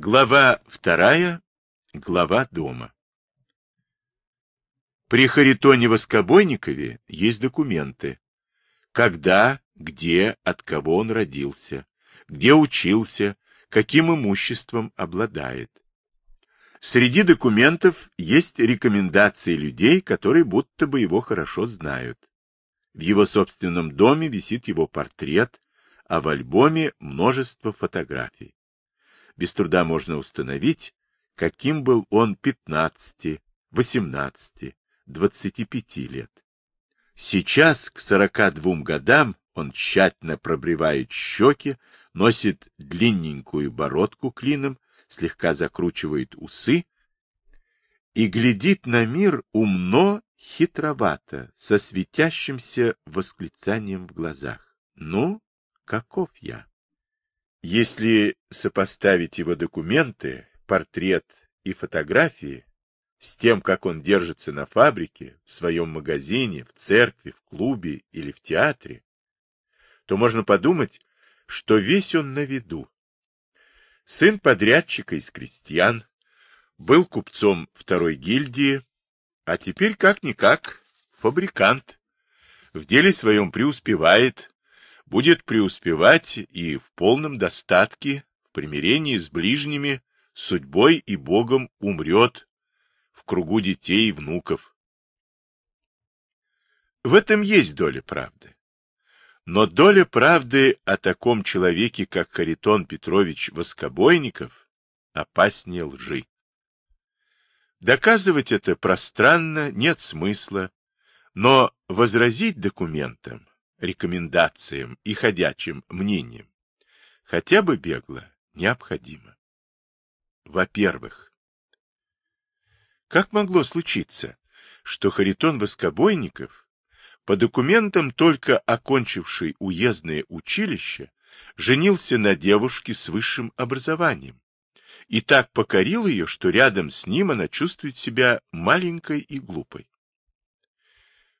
Глава вторая. Глава дома. При Харитоне Воскобойникове есть документы. Когда, где, от кого он родился, где учился, каким имуществом обладает. Среди документов есть рекомендации людей, которые будто бы его хорошо знают. В его собственном доме висит его портрет, а в альбоме множество фотографий без труда можно установить, каким был он 15, 18, 25 лет. Сейчас, к 42 годам, он тщательно пробривает щеки, носит длинненькую бородку клином, слегка закручивает усы и глядит на мир умно, хитровато, со светящимся восклицанием в глазах. Ну, каков я? Если сопоставить его документы, портрет и фотографии с тем, как он держится на фабрике, в своем магазине, в церкви, в клубе или в театре, то можно подумать, что весь он на виду. Сын подрядчика из крестьян, был купцом второй гильдии, а теперь как-никак фабрикант. В деле своем преуспевает, будет преуспевать и в полном достатке, в примирении с ближними, судьбой и Богом умрет в кругу детей и внуков. В этом есть доля правды. Но доля правды о таком человеке, как Харитон Петрович Воскобойников, опаснее лжи. Доказывать это пространно нет смысла, но возразить документам рекомендациям и ходячим мнениям, хотя бы бегло, необходимо. Во-первых, как могло случиться, что Харитон Воскобойников, по документам только окончивший уездное училище, женился на девушке с высшим образованием и так покорил ее, что рядом с ним она чувствует себя маленькой и глупой.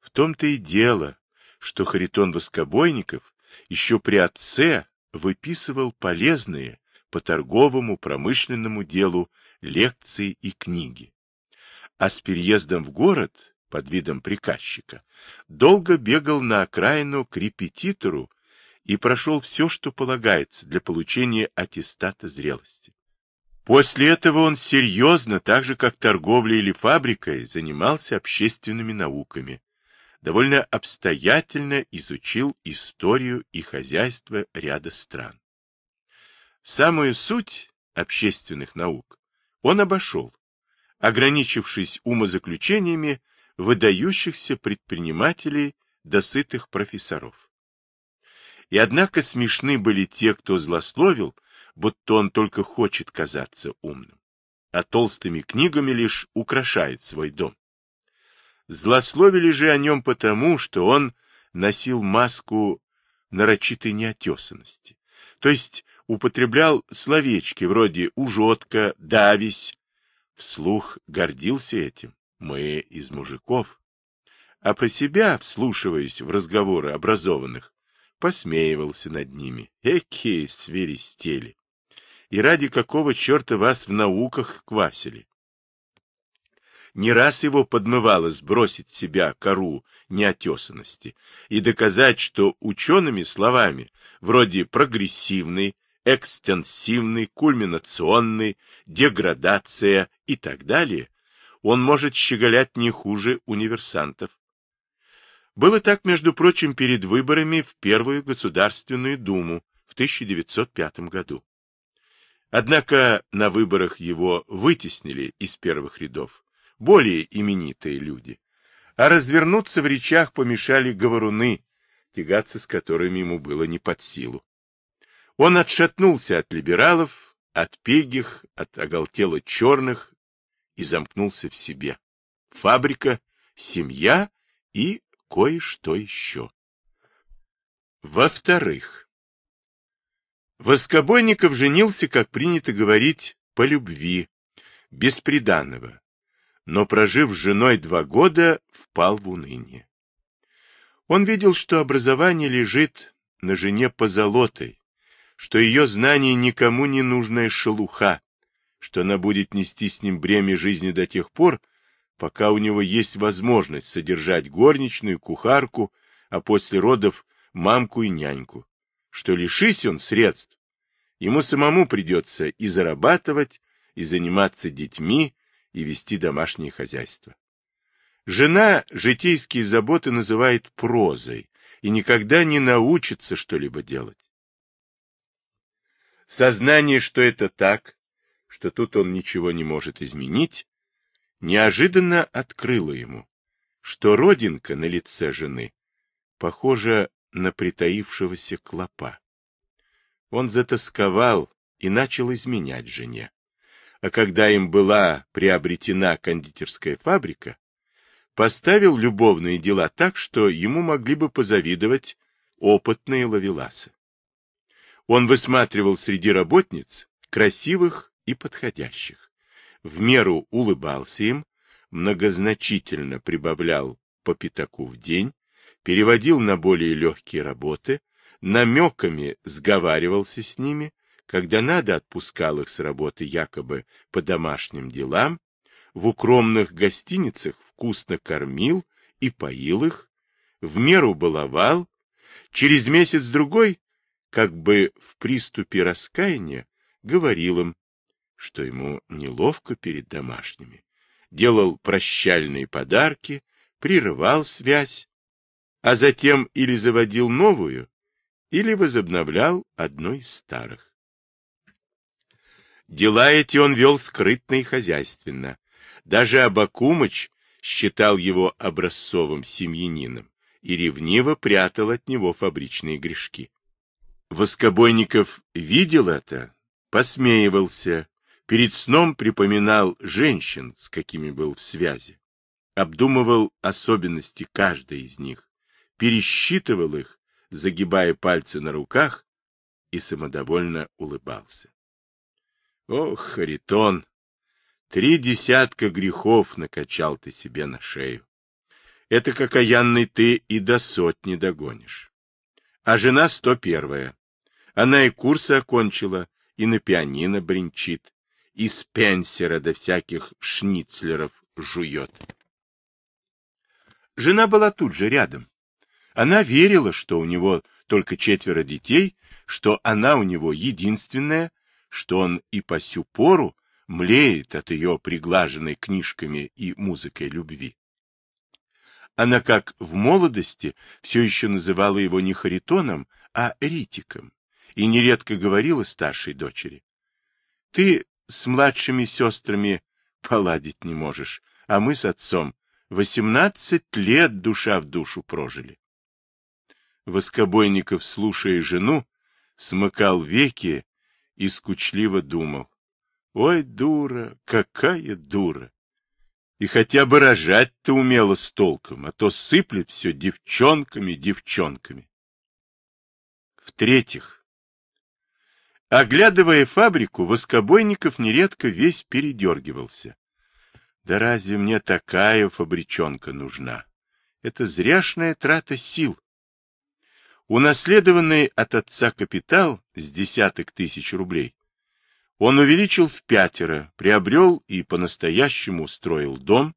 В том-то и дело, что Харитон Воскобойников еще при отце выписывал полезные по торговому промышленному делу лекции и книги. А с переездом в город под видом приказчика долго бегал на окраину к репетитору и прошел все, что полагается для получения аттестата зрелости. После этого он серьезно, так же как торговлей или фабрикой, занимался общественными науками, довольно обстоятельно изучил историю и хозяйство ряда стран. Самую суть общественных наук он обошел, ограничившись умозаключениями выдающихся предпринимателей до сытых профессоров. И однако смешны были те, кто злословил, будто он только хочет казаться умным, а толстыми книгами лишь украшает свой дом. Злословили же о нем потому, что он носил маску нарочитой неотесанности, то есть употреблял словечки вроде «ужотка», «давись». Вслух гордился этим. Мы из мужиков. А про себя, вслушиваясь в разговоры образованных, посмеивался над ними. Экие свиристели! И ради какого черта вас в науках квасили? Не раз его подмывало сбросить с себя кору неотесанности и доказать, что учеными словами, вроде прогрессивный, экстенсивный, кульминационный, деградация и так далее, он может щеголять не хуже универсантов. Было так, между прочим, перед выборами в Первую Государственную Думу в 1905 году. Однако на выборах его вытеснили из первых рядов более именитые люди. А развернуться в речах помешали говоруны, тягаться с которыми ему было не под силу. Он отшатнулся от либералов, от пегих, от оголтело черных и замкнулся в себе. Фабрика, семья и кое-что еще. Во-вторых, Воскобойников женился, как принято говорить, по любви, бесприданного, но, прожив с женой два года, впал в уныние. Он видел, что образование лежит на жене позолотой, что ее знание никому не нужная шелуха, что она будет нести с ним бремя жизни до тех пор, пока у него есть возможность содержать горничную, кухарку, а после родов мамку и няньку, что лишись он средств, ему самому придется и зарабатывать, и заниматься детьми, и вести домашнее хозяйство. Жена житейские заботы называет прозой и никогда не научится что-либо делать. Сознание, что это так, что тут он ничего не может изменить, неожиданно открыло ему, что родинка на лице жены похожа на притаившегося клопа. Он затасковал и начал изменять жене. А когда им была приобретена кондитерская фабрика, поставил любовные дела так, что ему могли бы позавидовать опытные ловеласы. Он высматривал среди работниц красивых и подходящих. В меру улыбался им, многозначительно прибавлял по пятаку в день, переводил на более легкие работы, намеками сговаривался с ними, когда надо отпускал их с работы якобы по домашним делам, в укромных гостиницах вкусно кормил и поил их, в меру баловал, через месяц-другой, как бы в приступе раскаяния, говорил им, что ему неловко перед домашними, делал прощальные подарки, прерывал связь, а затем или заводил новую, или возобновлял одну из старых. Дела эти он вел скрытно и хозяйственно. Даже Абакумыч считал его образцовым семьянином и ревниво прятал от него фабричные грешки. Воскобойников видел это, посмеивался, перед сном припоминал женщин, с какими был в связи, обдумывал особенности каждой из них, пересчитывал их, загибая пальцы на руках, и самодовольно улыбался. Ох, Харитон, Три десятка грехов накачал ты себе на шею. Это как окаянный ты и до сотни догонишь. А жена сто первая. Она и курсы окончила, и на пианино бренчит, и Спенсера до всяких шницлеров жует. Жена была тут же рядом. Она верила, что у него только четверо детей, что она у него единственная, что он и по сю пору млеет от ее приглаженной книжками и музыкой любви. Она, как в молодости, все еще называла его не Харитоном, а Ритиком, и нередко говорила старшей дочери. — Ты с младшими сестрами поладить не можешь, а мы с отцом восемнадцать лет душа в душу прожили. Воскобойников, слушая жену, смыкал веки и скучливо думал. Ой, дура, какая дура! И хотя бы рожать-то умела с толком, а то сыплет все девчонками, девчонками. В-третьих, оглядывая фабрику, Воскобойников нередко весь передергивался. Да разве мне такая фабричонка нужна? Это зряшная трата сил. Унаследованный от отца капитал с десяток тысяч рублей он увеличил в пятеро, приобрел и по-настоящему устроил дом,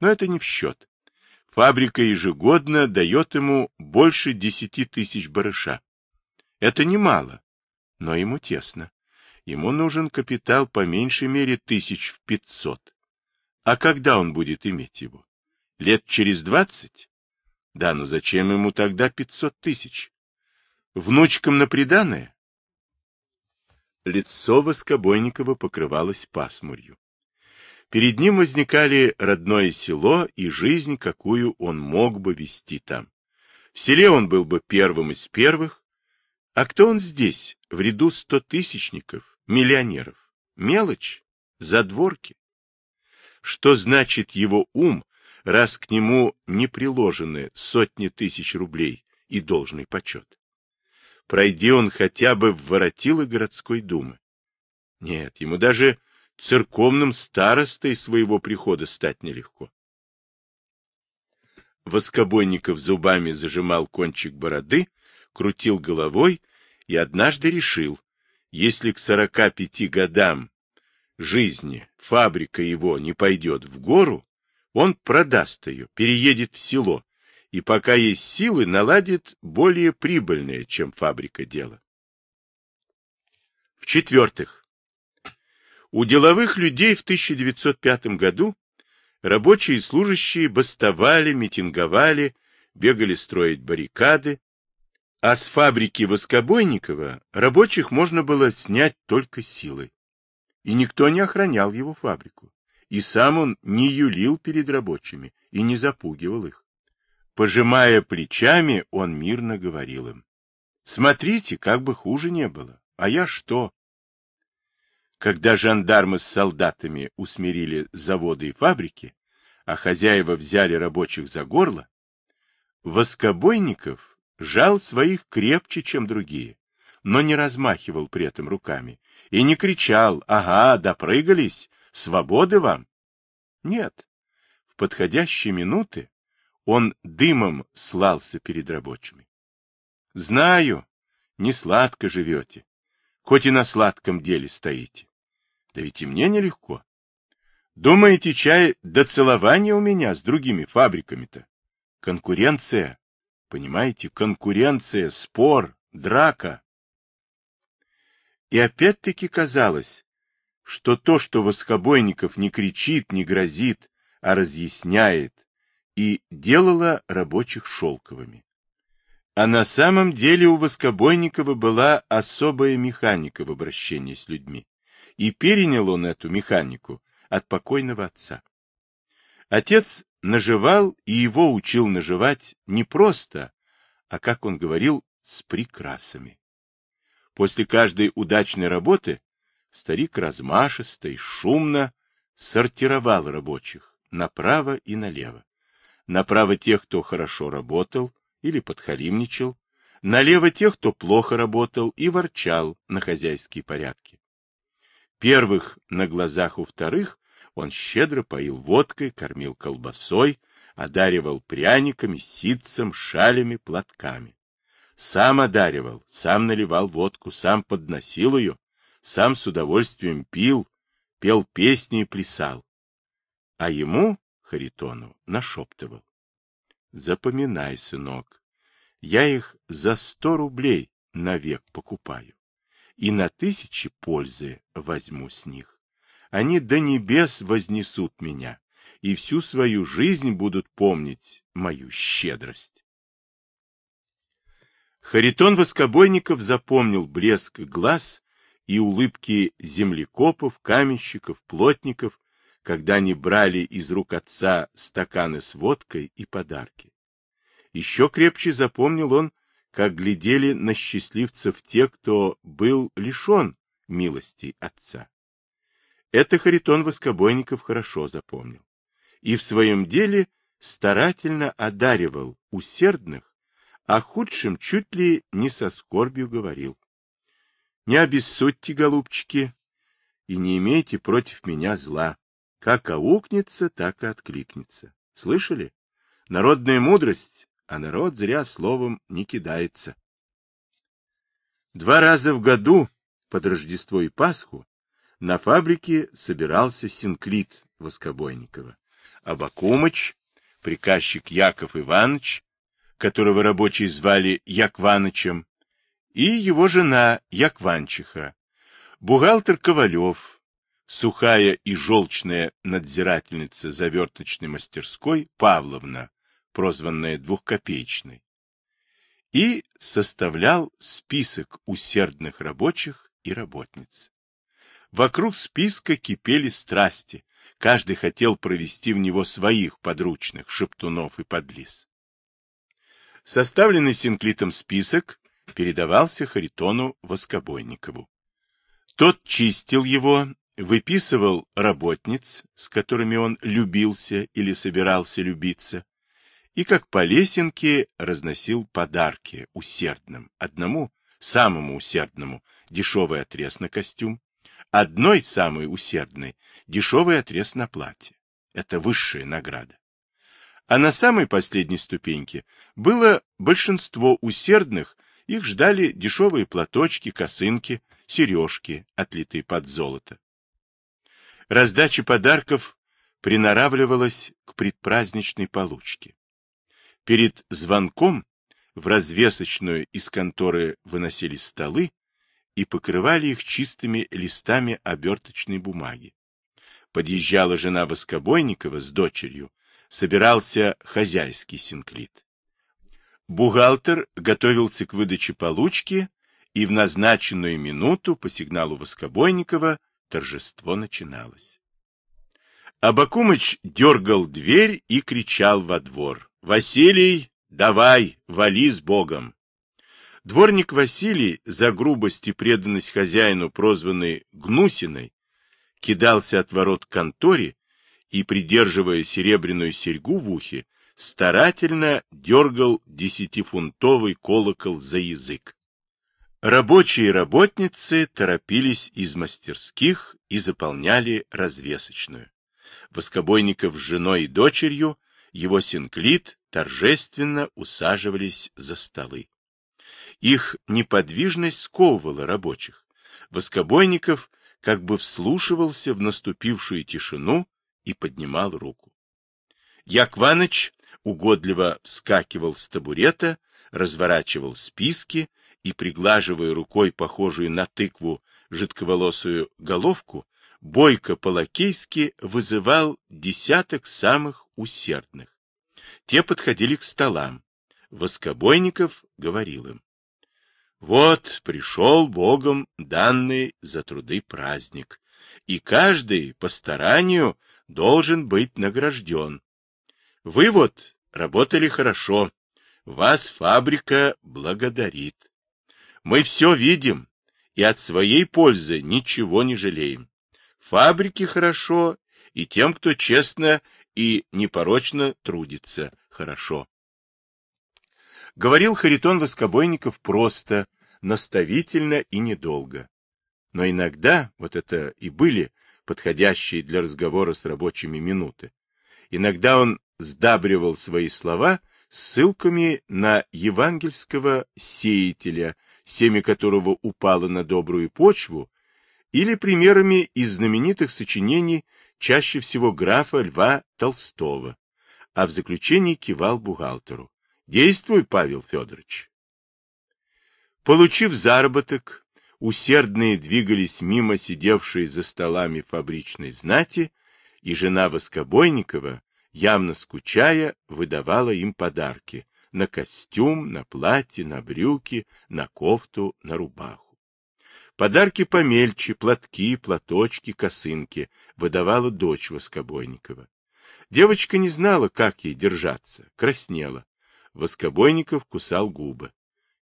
но это не в счет. Фабрика ежегодно дает ему больше десяти тысяч барыша. Это немало, но ему тесно. Ему нужен капитал по меньшей мере тысяч в пятьсот. А когда он будет иметь его? Лет через двадцать? Да, но зачем ему тогда пятьсот тысяч? Внучкам на приданое? Лицо Воскобойникова покрывалось пасмурью. Перед ним возникали родное село и жизнь, какую он мог бы вести там. В селе он был бы первым из первых. А кто он здесь, в ряду стотысячников, миллионеров? Мелочь, задворки. Что значит его ум, раз к нему не приложены сотни тысяч рублей и должный почет? пройди он хотя бы в воротилы городской думы. Нет, ему даже церковным старостой своего прихода стать нелегко. Воскобойников зубами зажимал кончик бороды, крутил головой и однажды решил, если к сорока пяти годам жизни фабрика его не пойдет в гору, он продаст ее, переедет в село, и пока есть силы, наладит более прибыльное, чем фабрика дело. В-четвертых, у деловых людей в 1905 году рабочие и служащие бастовали, митинговали, бегали строить баррикады, а с фабрики Воскобойникова рабочих можно было снять только силой. И никто не охранял его фабрику. И сам он не юлил перед рабочими и не запугивал их. Пожимая плечами, он мирно говорил им. Смотрите, как бы хуже не было. А я что? Когда жандармы с солдатами усмирили заводы и фабрики, а хозяева взяли рабочих за горло, Воскобойников жал своих крепче, чем другие, но не размахивал при этом руками и не кричал «Ага, допрыгались, свободы вам!» Нет, в подходящие минуты он дымом слался перед рабочими. Знаю, не сладко живете, хоть и на сладком деле стоите. Да ведь и мне нелегко. Думаете, чай до целования у меня с другими фабриками-то? Конкуренция, понимаете, конкуренция, спор, драка. И опять-таки казалось, что то, что Воскобойников не кричит, не грозит, а разъясняет, и делало рабочих шелковыми. А на самом деле у Воскобойникова была особая механика в обращении с людьми, и перенял он эту механику от покойного отца. Отец наживал и его учил наживать не просто, а, как он говорил, с прикрасами. После каждой удачной работы старик размашисто и шумно сортировал рабочих направо и налево. Направо тех, кто хорошо работал или подхалимничал, налево тех, кто плохо работал и ворчал на хозяйские порядки. Первых на глазах у вторых он щедро поил водкой, кормил колбасой, одаривал пряниками, ситцем, шалями, платками. Сам одаривал, сам наливал водку, сам подносил ее, сам с удовольствием пил, пел песни и плясал. А ему, Харитону, нашептывал. Запоминай, сынок, я их за сто рублей навек покупаю, и на тысячи пользы возьму с них они до небес вознесут меня и всю свою жизнь будут помнить мою щедрость. Харитон Воскобойников запомнил блеск глаз и улыбки землекопов, каменщиков, плотников, когда они брали из рук отца стаканы с водкой и подарки. Еще крепче запомнил он, как глядели на счастливцев те, кто был лишен милости отца. Это Харитон Воскобойников хорошо запомнил. И в своем деле старательно одаривал усердных, а худшим чуть ли не со скорбью говорил. Не обессудьте, голубчики, и не имейте против меня зла. Как аукнется, так и откликнется. Слышали? Народная мудрость, а народ зря словом не кидается. Два раза в году, под Рождество и Пасху, на фабрике собирался Синклит Воскобойникова. Абакумыч, приказчик Яков Иванович, которого рабочие звали Якванычем, и его жена Якванчиха, бухгалтер Ковалев, сухая и желчная надзирательница заверточной мастерской Павловна, прозванная двухкопеечной, и составлял список усердных рабочих и работниц. Вокруг списка кипели страсти. Каждый хотел провести в него своих подручных, шептунов и подлиз. Составленный Синклитом список передавался Харитону Воскобойникову. Тот чистил его, выписывал работниц, с которыми он любился или собирался любиться, и как по лесенке разносил подарки усердным, одному, самому усердному, дешевый отрез на костюм, одной самой усердной дешевый отрез на платье. Это высшая награда. А на самой последней ступеньке было большинство усердных, их ждали дешевые платочки, косынки, сережки, отлитые под золото. Раздача подарков приноравливалась к предпраздничной получке. Перед звонком в развесочную из конторы выносили столы и покрывали их чистыми листами оберточной бумаги. Подъезжала жена Воскобойникова с дочерью, собирался хозяйский синклит. Бухгалтер готовился к выдаче получки, и в назначенную минуту по сигналу Воскобойникова торжество начиналось. Абакумыч дергал дверь и кричал во двор. — Василий, давай, вали с Богом! Дворник Василий, за грубость и преданность хозяину, прозванный Гнусиной, кидался от ворот к конторе и, придерживая серебряную серьгу в ухе, старательно дергал десятифунтовый колокол за язык. Рабочие и работницы торопились из мастерских и заполняли развесочную. Воскобойников с женой и дочерью, его синклит, торжественно усаживались за столы. Их неподвижность сковывала рабочих. Воскобойников как бы вслушивался в наступившую тишину и поднимал руку. Якваныч угодливо вскакивал с табурета, разворачивал списки и, приглаживая рукой похожую на тыкву жидковолосую головку, бойко по-лакейски вызывал десяток самых усердных. Те подходили к столам. Воскобойников говорил им. Вот пришел Богом данный за труды праздник, и каждый по старанию должен быть награжден. Вы вот работали хорошо, вас фабрика благодарит. Мы все видим и от своей пользы ничего не жалеем. Фабрике хорошо, и тем, кто честно и непорочно трудится, хорошо. Говорил Харитон Воскобойников просто, наставительно и недолго. Но иногда, вот это и были подходящие для разговора с рабочими минуты, иногда он сдабривал свои слова ссылками на евангельского сеятеля, семя которого упало на добрую почву, или примерами из знаменитых сочинений чаще всего графа Льва Толстого, а в заключении кивал бухгалтеру. Действуй, Павел Федорович. Получив заработок, усердные двигались мимо сидевшей за столами фабричной знати, и жена Воскобойникова, явно скучая, выдавала им подарки на костюм, на платье, на брюки, на кофту, на рубаху. Подарки помельче, платки, платочки, косынки выдавала дочь Воскобойникова. Девочка не знала, как ей держаться, краснела. Воскобойников кусал губы.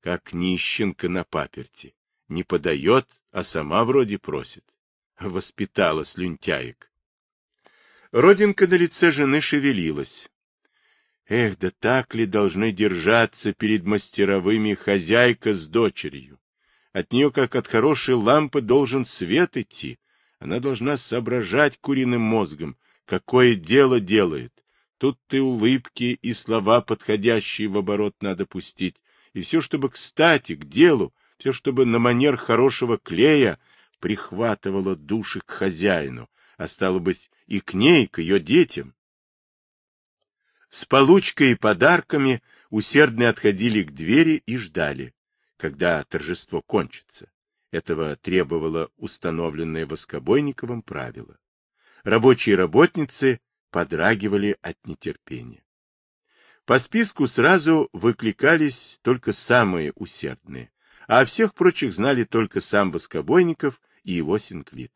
Как нищенка на паперти. Не подает, а сама вроде просит. Воспитала слюнтяек. Родинка на лице жены шевелилась. Эх, да так ли должны держаться перед мастеровыми хозяйка с дочерью? От нее, как от хорошей лампы, должен свет идти. Она должна соображать куриным мозгом, какое дело делает, Тут ты улыбки и слова подходящие в оборот надо пустить. И все, чтобы кстати, к делу, все, чтобы на манер хорошего клея прихватывало души к хозяину, а стало быть, и к ней, к ее детям. С получкой и подарками усердные отходили к двери и ждали, когда торжество кончится. Этого требовало установленное Воскобойниковым правило. Рабочие работницы подрагивали от нетерпения. По списку сразу выкликались только самые усердные, а о всех прочих знали только сам Воскобойников и его синклит.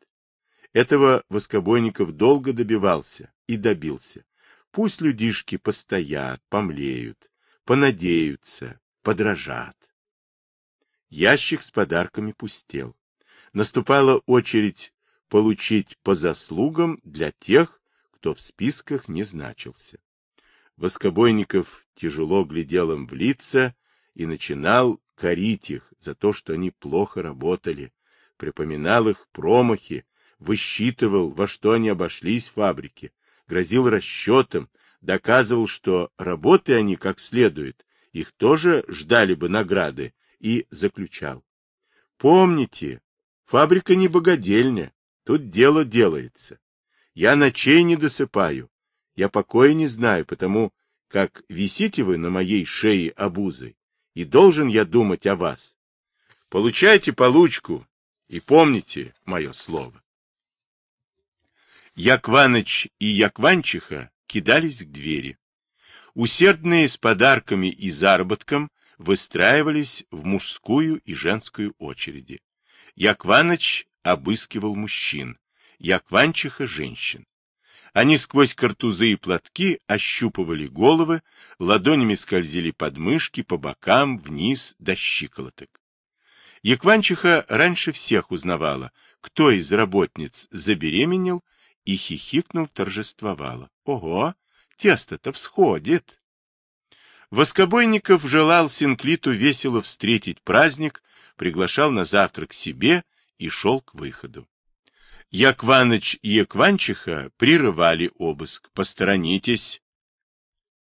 Этого Воскобойников долго добивался и добился. Пусть людишки постоят, помлеют, понадеются, подражат. Ящик с подарками пустел. Наступала очередь получить по заслугам для тех, кто в списках не значился. Воскобойников тяжело глядел им в лица и начинал корить их за то, что они плохо работали, припоминал их промахи, высчитывал, во что они обошлись фабрике, грозил расчетом, доказывал, что работы они как следует, их тоже ждали бы награды, и заключал. Помните, фабрика не богадельня, тут дело делается. Я ночей не досыпаю. Я покоя не знаю, потому как висите вы на моей шее обузой, и должен я думать о вас. Получайте получку и помните мое слово. Якваныч и Якванчиха кидались к двери. Усердные с подарками и заработком выстраивались в мужскую и женскую очереди. Якваныч обыскивал мужчин, Якванчиха — женщин. Они сквозь картузы и платки ощупывали головы, ладонями скользили под мышки, по бокам, вниз до щиколоток. Якванчиха раньше всех узнавала, кто из работниц забеременел, и, хихикнув, торжествовала. Ого, тесто-то всходит! Воскобойников желал Синклиту весело встретить праздник, приглашал на завтрак себе и шел к выходу. Якваныч и Якванчиха прерывали обыск. Посторонитесь.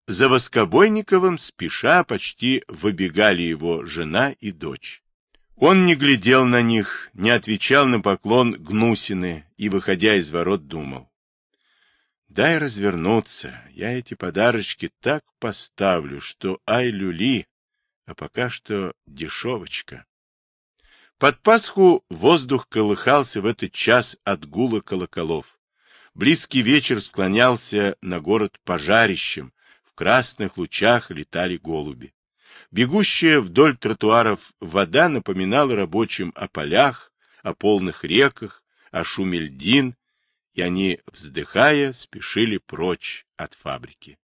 За Воскобойниковым спеша почти выбегали его жена и дочь. Он не глядел на них, не отвечал на поклон Гнусины и, выходя из ворот, думал. Дай развернуться, я эти подарочки так поставлю, что ай-люли, а пока что дешевочка. Под Пасху воздух колыхался в этот час от гула колоколов. Близкий вечер склонялся на город пожарищем, в красных лучах летали голуби. Бегущая вдоль тротуаров вода напоминала рабочим о полях, о полных реках, о шуме льдин, и они, вздыхая, спешили прочь от фабрики.